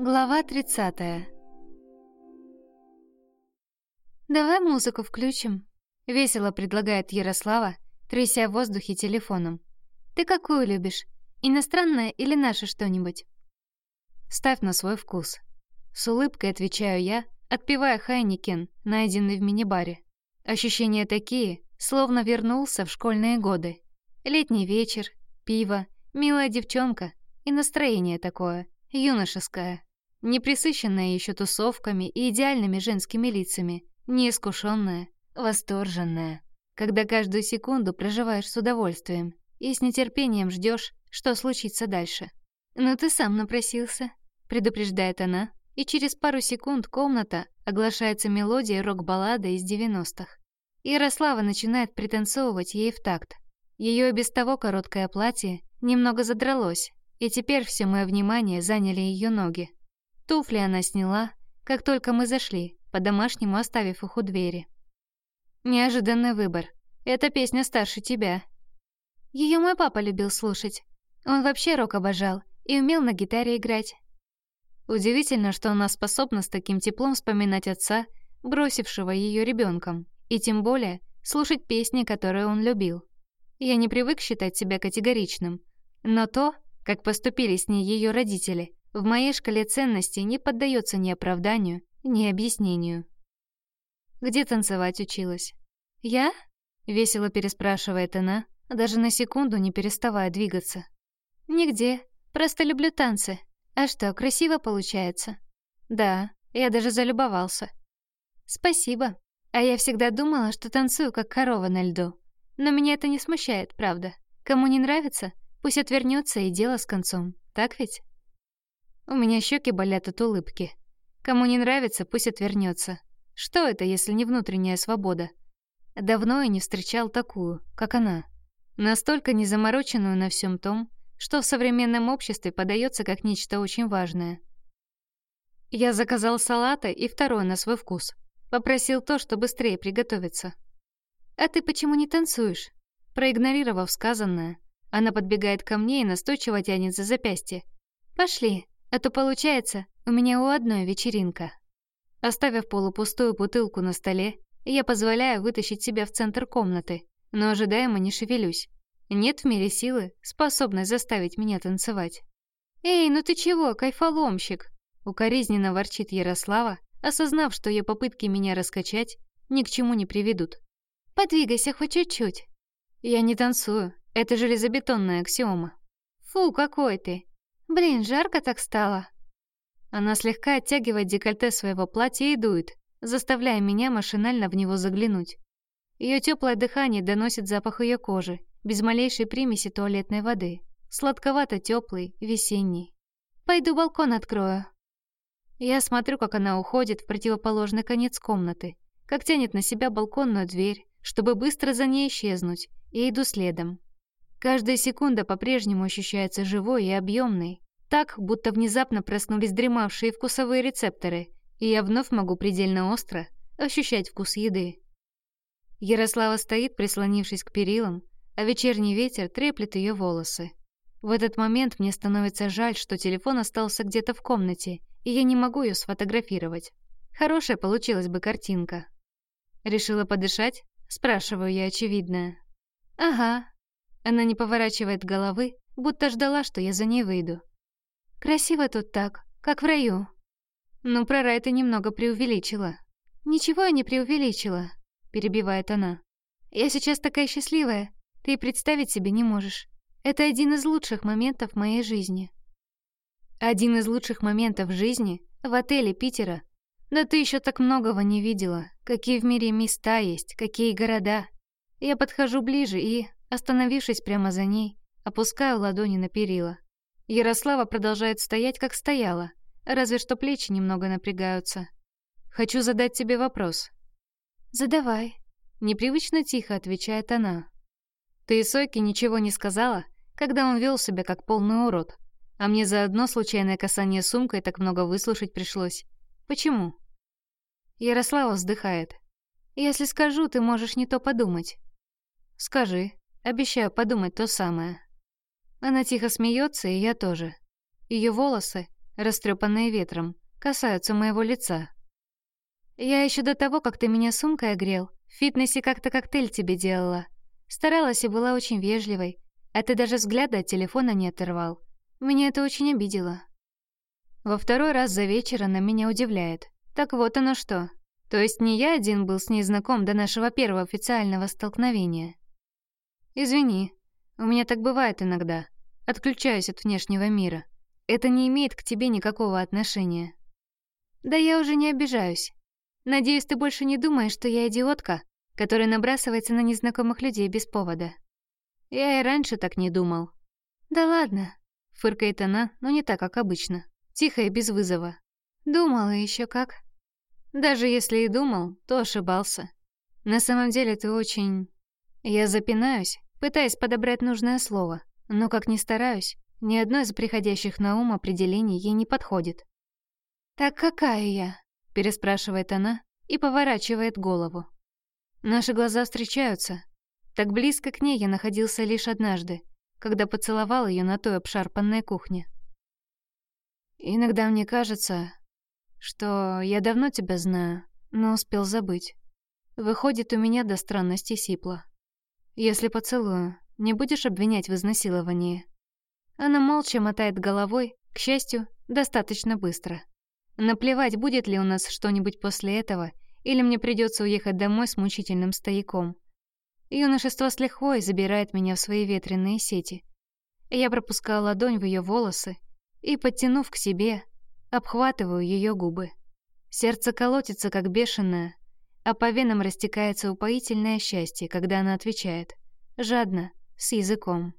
Глава 30 «Давай музыку включим», — весело предлагает Ярослава, тряся в воздухе телефоном. «Ты какую любишь? Иностранное или наше что-нибудь?» «Ставь на свой вкус». С улыбкой отвечаю я, отпивая Хайникен, найденный в мини-баре. Ощущения такие, словно вернулся в школьные годы. Летний вечер, пиво, милая девчонка и настроение такое, юношеское, не присыщенное еще тусовками и идеальными женскими лицами, неискушенное, восторженное, когда каждую секунду проживаешь с удовольствием и с нетерпением ждешь, что случится дальше. «Ну ты сам напросился», — предупреждает она, и через пару секунд комната оглашается мелодией рок-баллады из 90-х. Ярослава начинает пританцовывать ей в такт. Ее без того короткое платье немного задралось, и теперь все мое внимание заняли ее ноги. Туфли она сняла, как только мы зашли, по-домашнему оставив их у двери. Неожиданный выбор. Эта песня старше тебя. Ее мой папа любил слушать. Он вообще рок обожал и умел на гитаре играть. Удивительно, что она способна с таким теплом вспоминать отца, бросившего ее ребенком, и тем более слушать песни, которые он любил. Я не привык считать себя категоричным, но то, как поступили с ней ее родители, в моей шкале ценностей не поддается ни оправданию, ни объяснению. Где танцевать училась? Я? Весело переспрашивает она, даже на секунду не переставая двигаться. Нигде, просто люблю танцы. А что, красиво получается? Да, я даже залюбовался. Спасибо. А я всегда думала, что танцую как корова на льду. Но меня это не смущает, правда. Кому не нравится, пусть отвернется и дело с концом. Так ведь? У меня щеки болят от улыбки. Кому не нравится, пусть отвернется. Что это, если не внутренняя свобода? Давно я не встречал такую, как она. Настолько незамороченную на всем том, что в современном обществе подается как нечто очень важное. Я заказал салата и второй на свой вкус. Попросил то, что быстрее приготовиться. «А ты почему не танцуешь?» Проигнорировав сказанное, она подбегает ко мне и настойчиво тянет за запястье. «Пошли, а то получается, у меня у одной вечеринка». Оставив полупустую бутылку на столе, я позволяю вытащить себя в центр комнаты, но ожидаемо не шевелюсь. Нет в мире силы, способной заставить меня танцевать. «Эй, ну ты чего, кайфоломщик?» Укоризненно ворчит Ярослава, осознав, что ее попытки меня раскачать ни к чему не приведут. «Подвигайся хоть чуть-чуть». «Я не танцую, это железобетонная аксиома». «Фу, какой ты! Блин, жарко так стало». Она слегка оттягивает декольте своего платья и дует, заставляя меня машинально в него заглянуть. Ее теплое дыхание доносит запах ее кожи, без малейшей примеси туалетной воды. Сладковато теплый, весенний. Пойду балкон открою. Я смотрю, как она уходит в противоположный конец комнаты, как тянет на себя балконную дверь, чтобы быстро за ней исчезнуть, и иду следом. Каждая секунда по-прежнему ощущается живой и объемной, так, будто внезапно проснулись дремавшие вкусовые рецепторы, и я вновь могу предельно остро ощущать вкус еды. Ярослава стоит, прислонившись к перилам, а вечерний ветер треплет ее волосы. В этот момент мне становится жаль, что телефон остался где-то в комнате, и я не могу ее сфотографировать. Хорошая получилась бы картинка. Решила подышать? Спрашиваю я очевидное. Ага. Она не поворачивает головы, будто ждала, что я за ней выйду. Красиво тут так, как в раю. Ну, про рай ты немного преувеличила. Ничего я не преувеличила, перебивает она. Я сейчас такая счастливая, ты представить себе не можешь. Это один из лучших моментов моей жизни. Один из лучших моментов жизни в отеле Питера. Да ты еще так многого не видела. Какие в мире места есть, какие города. Я подхожу ближе и, остановившись прямо за ней, опускаю ладони на перила. Ярослава продолжает стоять, как стояла, разве что плечи немного напрягаются. Хочу задать тебе вопрос. Задавай. Непривычно тихо отвечает она. Ты Сойке ничего не сказала, когда он вел себя как полный урод. А мне за одно случайное касание сумкой так много выслушать пришлось. Почему? Ярослава вздыхает. Если скажу, ты можешь не то подумать. Скажи. Обещаю подумать то самое. Она тихо смеется, и я тоже. Ее волосы, растрепанные ветром, касаются моего лица. Я еще до того, как ты меня сумкой огрел, в фитнесе как-то коктейль тебе делала. Старалась и была очень вежливой, а ты даже взгляда от телефона не оторвал. Меня это очень обидело. Во второй раз за вечер она меня удивляет. Так вот оно что. То есть не я один был с ней знаком до нашего первого официального столкновения. Извини, у меня так бывает иногда. Отключаюсь от внешнего мира. Это не имеет к тебе никакого отношения. Да я уже не обижаюсь. Надеюсь, ты больше не думаешь, что я идиотка, которая набрасывается на незнакомых людей без повода. Я и раньше так не думал. Да ладно, фыркает она, но не так, как обычно. Тихо и без вызова. Думала еще как. Даже если и думал, то ошибался. На самом деле ты очень... Я запинаюсь, пытаясь подобрать нужное слово, но как ни стараюсь, ни одно из приходящих на ум определений ей не подходит. «Так какая я?» — переспрашивает она и поворачивает голову. Наши глаза встречаются. Так близко к ней я находился лишь однажды, когда поцеловал ее на той обшарпанной кухне. Иногда мне кажется, что я давно тебя знаю, но успел забыть. Выходит, у меня до странности сипло. Если поцелую, не будешь обвинять в изнасиловании?» Она молча мотает головой, к счастью, достаточно быстро. Наплевать, будет ли у нас что-нибудь после этого, или мне придется уехать домой с мучительным стояком. Юношество с лихвой забирает меня в свои ветреные сети. Я пропускаю ладонь в ее волосы и, подтянув к себе, обхватываю ее губы. Сердце колотится, как бешеное, а по венам растекается упоительное счастье, когда она отвечает. Жадно, с языком.